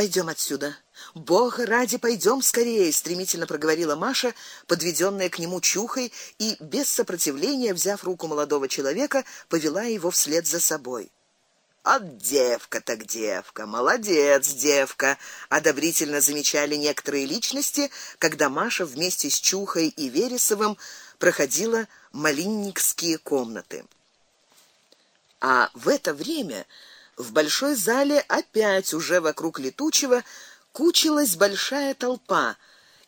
Пойдем отсюда. Бога ради, пойдем скорее, стремительно проговорила Маша, подведенная к нему чухой и без сопротивления, взяв руку молодого человека, повела его вслед за собой. От девка так девка, молодец, девка, одобрительно замечали некоторые личности, когда Маша вместе с Чухой и Вересовым проходила малинникские комнаты. А в это время в большой зале опять уже вокруг летучего кучилась большая толпа,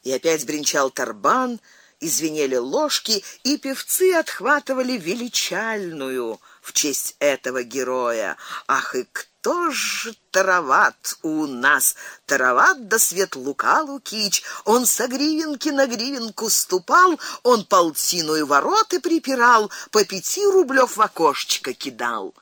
и опять бренчал тарбан, и звенели ложки, и певцы отхватывали величальную в честь этого героя. Ах и кто ж тароват у нас? Тароват да свет Лука Лукич, он со гривенки на гривенку ступал, он полтину и вороты припирал, по пяти рублёв в окошечко кидал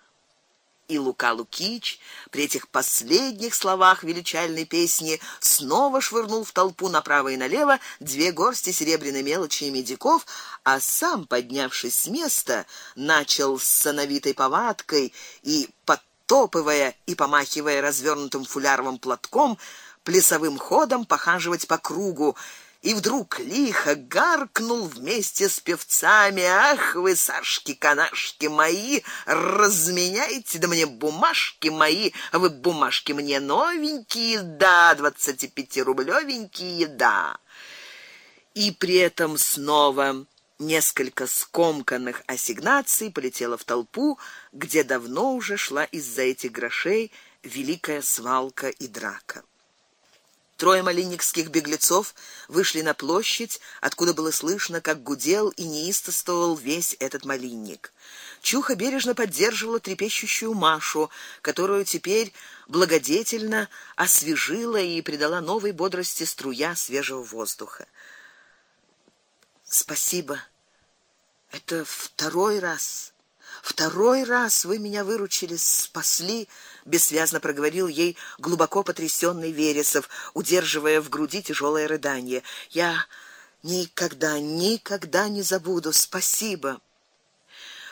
и Лука Лукич при этих последних словах величальной песни снова швырнул в толпу направо и налево две горсти серебряной мелочи и медиков, а сам, поднявшись с места, начал с сановитой повадкой и подтопывая и помахивая развернутым фуляровым платком, плясовым ходом похаживать по кругу и вдруг лихо гаркнул вместе с певцами: "Ах вы, Сашки, канашки мои, разменяйте да мне бумажки мои, вы бумажки мне новенькие, да, двадцати пяти рублёвенькие, да". И при этом снова несколько скомканных ассигнаций полетело в толпу, где давно уже шла из-за этих грошей великая свалка и драка. Трое малинникских беглецов вышли на площадь, откуда было слышно, как гудел и неистовствовал весь этот малинник. Чуха бережно поддерживала трепещущую Машу, которую теперь благодетельно освежила и придала новой бодрости струя свежего воздуха. Спасибо. Это второй раз. Второй раз вы меня выручили, спасли, бессвязно проговорил ей глубоко потрясённый Вересов, удерживая в груди тяжелое рыдание. Я никогда, никогда не забуду. Спасибо.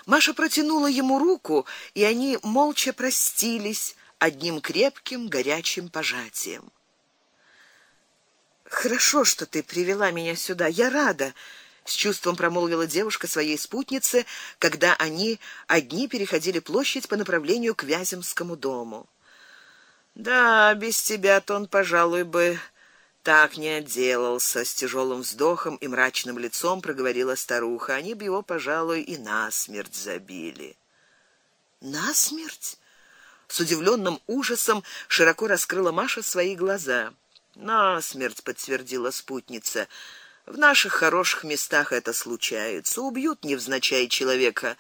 Маша протянула ему руку, и они молча простились одним крепким горячим пожатием. Хорошо, что ты привела меня сюда. Я рада с чувством промолвила девушка своей спутнице, когда они одни переходили площадь по направлению к Вяземскому дому. Да, без тебя-то он, пожалуй, бы так не отделался, с тяжелым вздохом и мрачным лицом проговорила старуха. Они бы его, пожалуй, и на смерть забили. На смерть? С удивленным ужасом широко раскрыла Маша свои глаза. На смерть подтвердила спутница. В наших хороших местах это случается. Убьют невзначай человека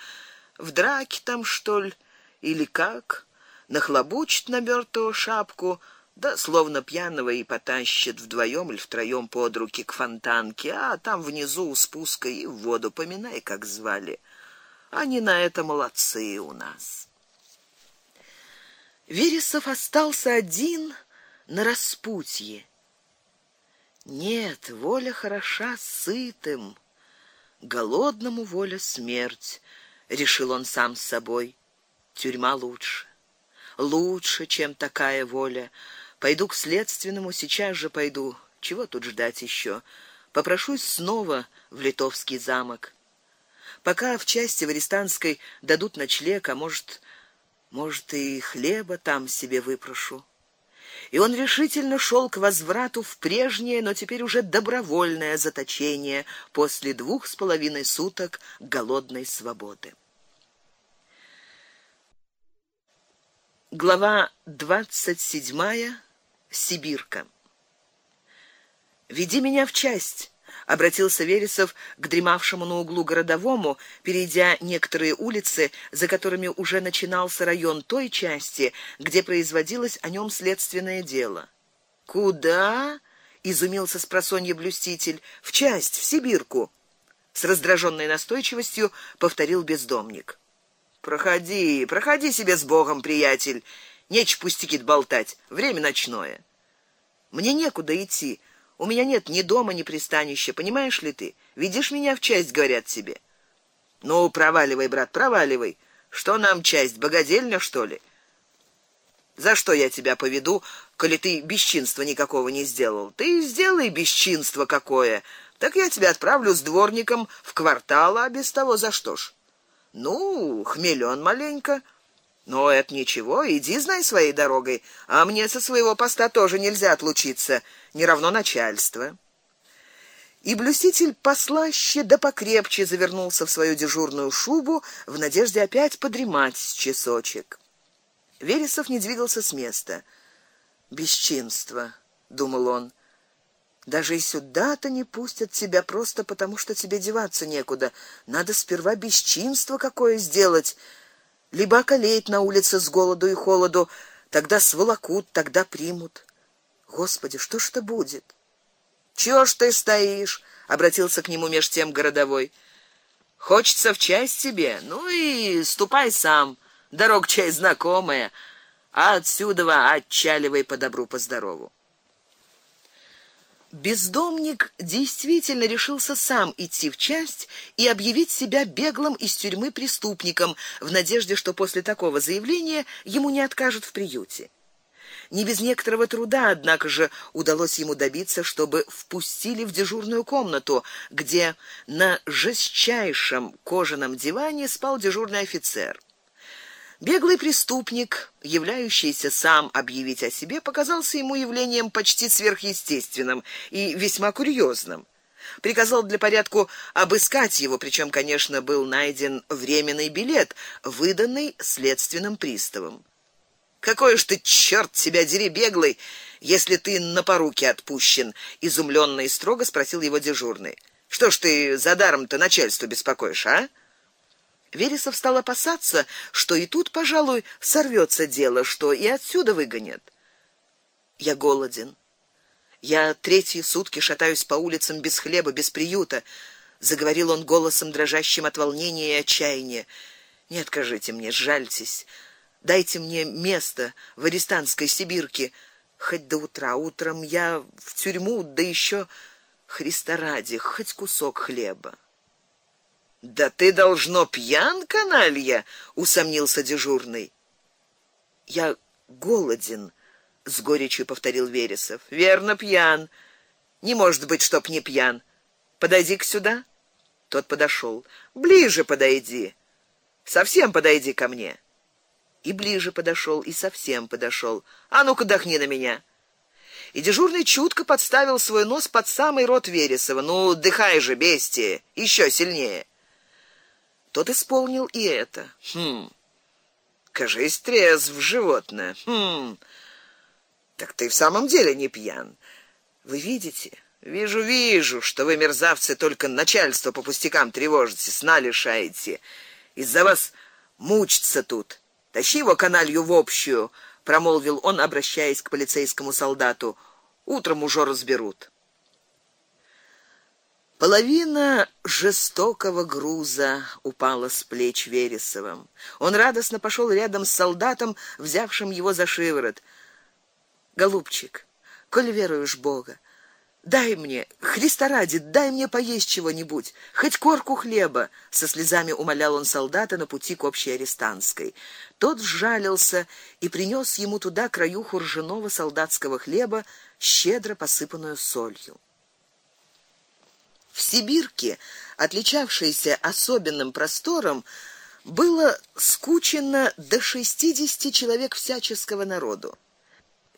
в драке там, что ли, или как? Нахлобучат на мёртвого шапку, да словно пьяного и потащат вдвоем или втроем под руки к фонтанке, а там внизу у спуска и в воду поминай, как звали. Они на это молодцы у нас. Вересов остался один на распутье. Нет, воля хороша сытым, голодному воля смерть, решил он сам с собой. Тюрьма лучше. Лучше, чем такая воля. Пойду к следственному, сейчас же пойду. Чего тут ждать еще? Попрошусь снова в Литовский замок. Пока в части Варистанской дадут ночлег, а может, может и хлеба там себе выпрошу и он решительно шел к возврату в прежнее, но теперь уже добровольное заточение после двух с половиной суток голодной свободы. Глава двадцать седьмая. Сибирка. Веди меня в часть обратился Вересов к дремавшему на углу городовому, перейдя некоторые улицы, за которыми уже начинался район той части, где производилось о нем следственное дело. Куда? изумился спросонья блюститель. В часть, в Сибирку. С раздраженной настойчивостью повторил бездомник. Проходи, проходи себе с Богом, приятель. Неч пустяки болтать. Время ночное. Мне некуда идти. У меня нет ни дома, ни пристанища, понимаешь ли ты? Видишь меня в часть, говорят тебе. Ну, проваливай, брат, проваливай. Что нам часть, богадельня, что ли? За что я тебя поведу, коли ты бесчинства никакого не сделал. Ты сделай бесчинство какое, так я тебя отправлю с дворником в квартал, а без того за что ж? Ну, хмелён маленько. Но это ничего, иди знай своей дорогой, а мне со своего поста тоже нельзя отлучиться, не равно начальство. И блюститель послаще да покрепче завернулся в свою дежурную шубу в надежде опять подремать часочек. Вересов не двигался с места. Бесчинство, думал он. Даже и сюда-то не пустят тебя просто потому, что тебе деваться некуда. Надо сперва бесчинство какое сделать, либо околеть на улице с голоду и холоду, тогда сволокут, тогда примут. Господи, что ж это будет? Чего ж ты стоишь? обратился к нему меж тем городовой. Хочется в часть тебе. Ну и ступай сам. Дорог чай знакомая, а отсюда отчаливай по добру по здорову. Бездомник действительно решился сам идти в часть и объявить себя беглым из тюрьмы преступником в надежде, что после такого заявления ему не откажут в приюте. Не без некоторого труда, однако же, удалось ему добиться, чтобы впустили в дежурную комнату, где на жестчайшем кожаном диване спал дежурный офицер. Беглый преступник, являющийся сам объявить о себе, показался ему явлением почти сверхъестественным и весьма курьезным. Приказал для порядку обыскать его, причем, конечно, был найден временный билет, выданный следственным приставом. Какой ж ты черт тебя дери беглый, если ты на поруки отпущен, изумленно и строго спросил его дежурный. Что ж ты за даром-то начальство беспокоишь, а? Вересов стал опасаться, что и тут, пожалуй, сорвется дело, что и отсюда выгонят. Я голоден. Я третьи сутки шатаюсь по улицам без хлеба, без приюта, заговорил он голосом дрожащим от волнения и отчаяния. Не откажите мне, жальтесь. Дайте мне место в арестантской Сибирке хоть до утра. Утром я в тюрьму, да еще Христа ради, хоть кусок хлеба. Да ты должно пьян, каналья, усомнился дежурный. Я голоден, с горечью повторил Вересов. Верно, пьян. Не может быть, чтоб не пьян. Подойди к сюда. Тот подошел. Ближе подойди. Совсем подойди ко мне. И ближе подошел, и совсем подошел. А ну-ка дохни на меня. И дежурный чутко подставил свой нос под самый рот Вересова. Ну, дыхай же, бестия, еще сильнее. Тот исполнил и это. Хм. Кажись, трезв животное. Хм. Так ты в самом деле не пьян. Вы видите? Вижу, вижу, что вы мерзавцы только начальство по пустякам тревожите, сна лишаете. Из-за вас мучиться тут. Тащи его каналью в общую, промолвил он, обращаясь к полицейскому солдату. Утром уже разберут. Половина жестокого груза упала с плеч Вересова. Он радостно пошел рядом с солдатом, взявшим его за шиворот. Голубчик, коль веруешь Бога, дай мне, Христа ради, дай мне поесть чего-нибудь, хоть корку хлеба, со слезами умолял он солдата на пути к общей арестантской. Тот сжалился и принес ему туда краюху ржаного солдатского хлеба, щедро посыпанную солью. Сибирке, отличавшейся особенным простором, было скучено до шестидесяти человек всяческого народу.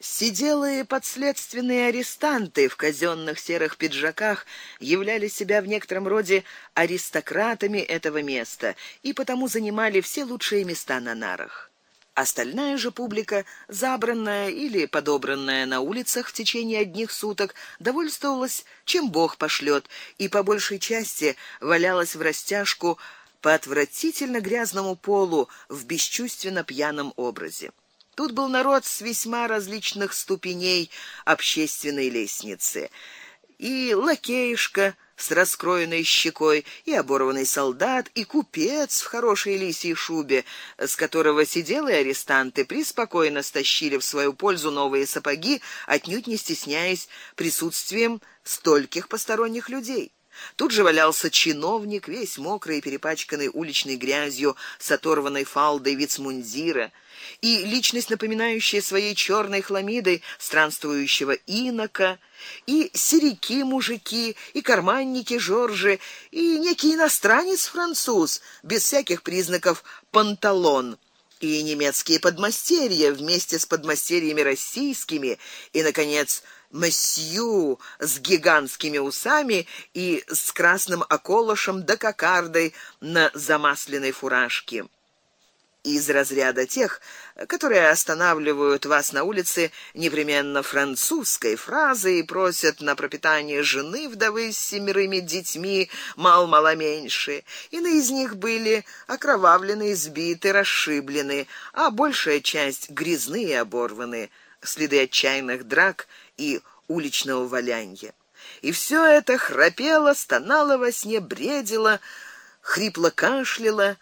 Сиделые подследственные арестанты в казённых серых пиджаках являли себя в некотором роде аристократами этого места и потому занимали все лучшие места на нарах. Остальная же публика, забранная или подобранная на улицах в течение одних суток, довольствовалась чем Бог пошлет и по большей части валялась в растяжку по отвратительно грязному полу в бесчувственно пьяном образе. Тут был народ с весьма различных ступеней общественной лестницы. И лакеишка с раскроенной щекой, и оборванный солдат, и купец в хорошей лисьей шубе, с которого сиделые арестанты преспокойно стащили в свою пользу новые сапоги, отнюдь не стесняясь присутствием стольких посторонних людей. Тут же валялся чиновник, весь мокрый и перепачканный уличной грязью, с оторванной фалдой вицмундира, и личность, напоминающая своей черной хламидой странствующего инока, и серики мужики, и карманники Жоржи, и некий иностранец-француз, без всяких признаков панталон. И немецкие подмастерья вместе с подмастерьями российскими, и наконец месью с гигантскими усами и с красным околышем да кокардой на замасленной фуражке. Из разряда тех, которые останавливают вас на улице непременно французской фразой и просят на пропитание жены вдовы с семерыми детьми, мал-мало меньше. Иные из них были окровавлены, избиты, расшиблены, а большая часть грязные и оборваны, следы отчаянных драк и уличного валянья. И все это храпело, стонало во сне, бредило, хрипло кашляло,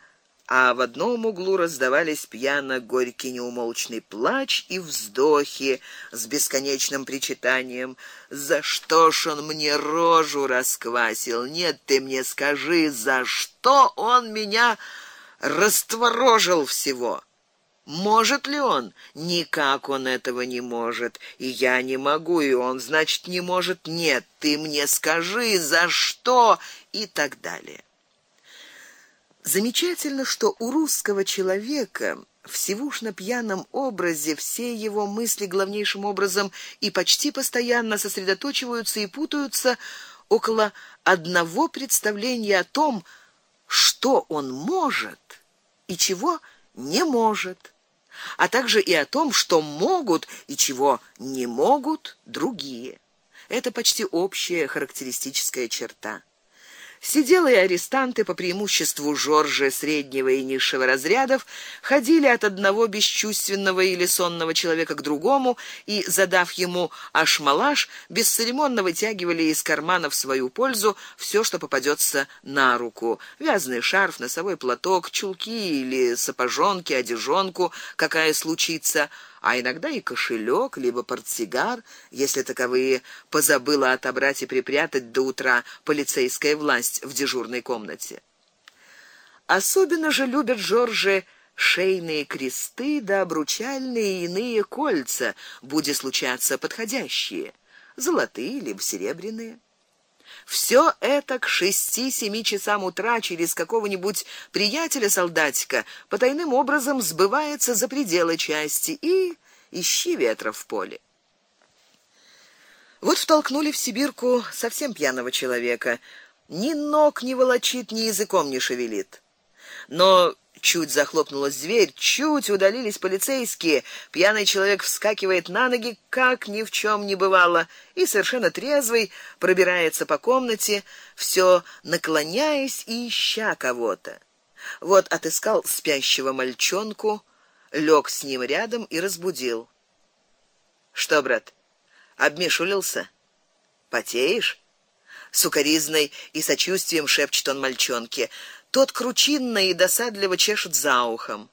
а в одном углу раздавались пьяно горький неумолчный плач и вздохи с бесконечным причитанием: "За что ж он мне рожу расквасил? Нет, ты мне скажи, за что он меня растворожил всего?" Может ли он? Никак он этого не может, и я не могу, и он, значит, не может. Нет, ты мне скажи, за что и так далее. Замечательно, что у русского человека в сивушно пьяном образе все его мысли главнейшим образом и почти постоянно сосредотачиваются и путаются около одного представления о том, что он может и чего не может а также и о том, что могут и чего не могут другие. Это почти общая характеристическая черта. Сиделые арестанты по преимуществу Жоржа среднего и низшего разрядов ходили от одного бесчувственного или сонного человека к другому и, задав ему ашмалаш, бесцеремонно вытягивали из кармана в свою пользу все, что попадется на руку: вязаный шарф, носовой платок, чулки или сапожонки, одежонку, какая случится а иногда и кошелек, либо портсигар, если таковые позабыла отобрать и припрятать до утра полицейская власть в дежурной комнате. Особенно же любят Жоржи шейные кресты да обручальные и иные кольца, будет случаться подходящие, золотые либо серебряные. Все это к шести-семи часам утра через какого-нибудь приятеля солдатика потайным образом сбывается за пределы части и ищи ветра в поле. Вот втолкнули в Сибирку совсем пьяного человека, ни ног не волочит, ни языком не шевелит. Но Чуть захлопнулась дверь, чуть удалились полицейские. Пьяный человек вскакивает на ноги, как ни в чем не бывало, и совершенно трезвый пробирается по комнате, все наклоняясь и ища кого-то. Вот отыскал спящего мальчонку, лег с ним рядом и разбудил. Что, брат, обмешулился? Потеешь? Сукаризной и сочувствием шепчет он мальчонке. Тот кручинно и досадливо чешет за ухом.